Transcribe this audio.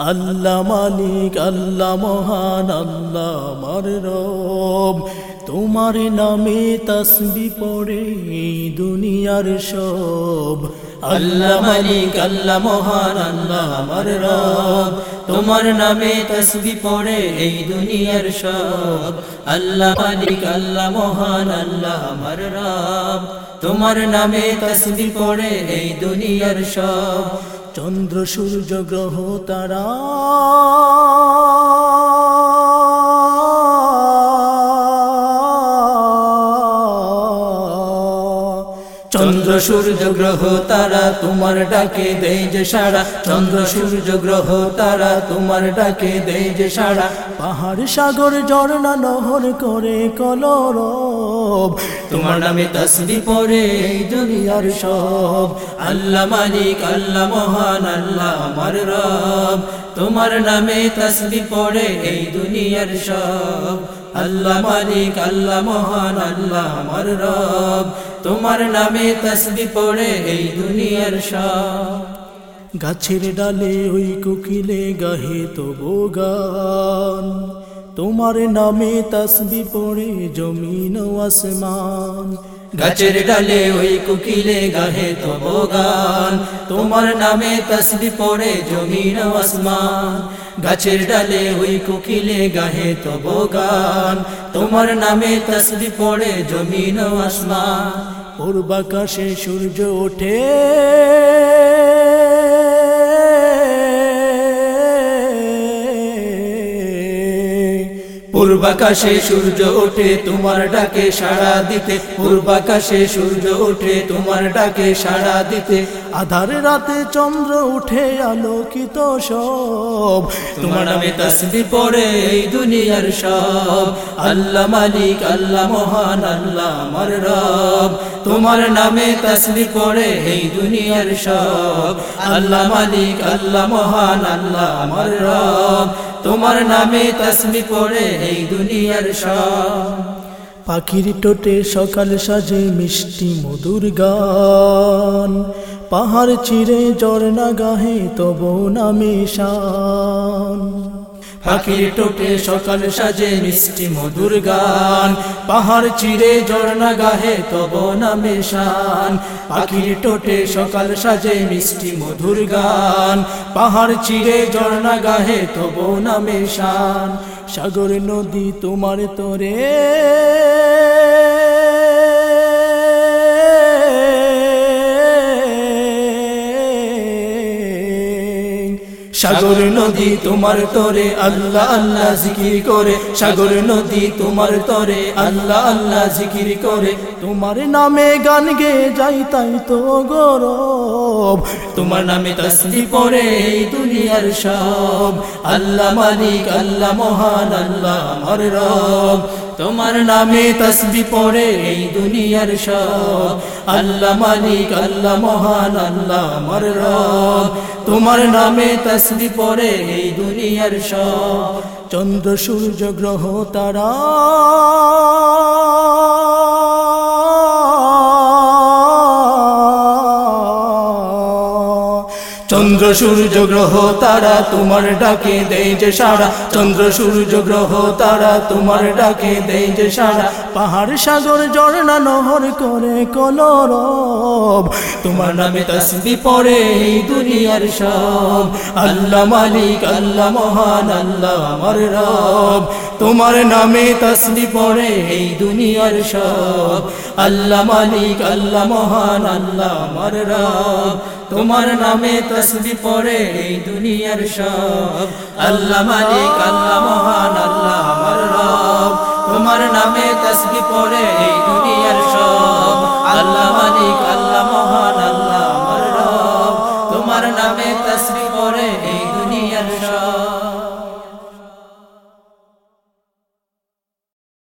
আল্লাহ মালিক আল্লাহ মহান আল্লাহ আমার রব তোমার নামে তসবি পড়ে দুনিয়ার সব। আল্লাহ মালিক, আল্লাহ মহান, আল্লাহ আমার রব। তোমার নামে তসবি পড়ে এই দুনিয়ার সব। আল্লাহ মালিক, আল্লাহ মহান, আল্লাহ আমার রব। তোমার নামে তসবি পড়ে এই দুনিয়ার সব। চন্দ্র, সূর্য, গ্রহ, তারা চন্দ্র সূর্য গ্রহ তারা তোমার ডাকে দেয় যে সারা চন্দ্র সূর্য গ্রহ তারা তোমার ডাকে দেয় যে সারা পাহাড় সাগর ঝর্ণা নহর করে কলরব। তোমার নামে তসবি পরে এই দুনিয়ার সব। আল্লাহ মালিক, আল্লাহ মহান, আল্লাহ আমার রব। তোমার নামে তসবি পড়ে এই দুনিয়ার সব। আল্লাহ মালিক, আল্লাহ মহান, আল্লাহ আমার রব। তোমার নামে তসবি পড়ে এই দুনিয়ার সব। গাছের ডালে ওই কুকিলে গাহে তো গান। তোমার নামে তসবি পড়ে জমিন ও আসমান। গাছের ডালে ওই কুকিলে গাহে তো গান। তোমার নামে তসবি পড়ে জমিন আসমান। গাছের ডালে ওই কুকিলে গাহে তো গান। তোমার নামে তসবি পড়ে জমিন আসমান। পূর্বাকাশে সূর্য ওঠে। পূর্বাকাশে সূর্য ওঠে তোমার ডাকে সাড়া দিতে। পূর্বাকাশে সূর্য ওঠে তোমার ডাকে সাড়া দিতে। আধার রাতে চন্দ্র উঠে আলোকিত সব। তোমার নামে তসবি পড়ে এই দুনিয়ার সব। আল্লাহ মালিক, আল্লাহ মহান, আল্লাহ আমার রব। তোমার নামে তসবি পড়ে এই দুনিয়ার সব। আল্লাহ মালিক, আল্লাহ মহান, আল্লাহ আমার রব। তোমার নামে তসমি পড়ে এই দুনিয়ার সব। পাখির টোটে সকাল সাজে মিষ্টি মধুর গান। পাহাড় চিরে ঝর্ণা গাহে তব নামে শান পাখির টোটে সকাল সাজে মিষ্টি মধুর গান। পাহাড় চিরে ঝর্ণা গাহে তব নামে শান। পাখির টোটে সকাল সাজে মিষ্টি মধুর গান। পাহাড় চিরে ঝর্ণা গাহে তব নামে শান। সাগর নদী তোমার তরে সাগর নদী তোমার তরে, আল্লাহ আল্লাহ জিকির করে। সাগর নদী তোমার তরে, আল্লাহ আল্লাহ জিকির করে। তোমার নামে গান গে যাই তাই তো গৌরব। তোমার নামে তসবি পড়ে এই দুনিয়ার সব। আল্লাহ মালিক, আল্লাহ মহান, আল্লাহ আমার রব। তোমার নামে তসবি পড়ে এই দুনিয়ার সব। আল্লাহ মালিক, আল্লাহ মহান, আল্লাহ আমার রব। তোমার নামে তসবি পড়ে এই দুনিয়ার সব। চন্দ্র, সূর্য, গ্রহ, তারা চন্দ্র সূর্য গ্রহ, তারা তোমার ডাকে দেয় যে সারা চন্দ্র সূর্য গ্রহ, তারা তোমার ডাকে দেয় যে সারা পাহাড় সাগর, ঝর্ণা, নহর করে কলরব। তোমার নামে তসবি পড়ে এই দুনিয়ার সব। আল্লাহ মালিক, আল্লাহ মহান, আল্লাহ আমার রব। তোমার নামে তসলি পড়ে, এই দুনিয়ার সব। আল্লাহ মালিক, আল্লাহ মহান, আল্লাহ আমার রব। তোমার নামে তসলি পড়ে, এই দুনিয়ার সব। আল্লাহ মালিক, আল্লাহ মহান, আল্লাহ আমার রব। তোমার নামে তসলি পড়ে, এই দুনিয়ার সব। আল্লাহ মালিক, আল্লাহ মহান, আল্লাহ আমার রব। তোমার নামে তসলি পড়ে, এই দুনিয়ার সব।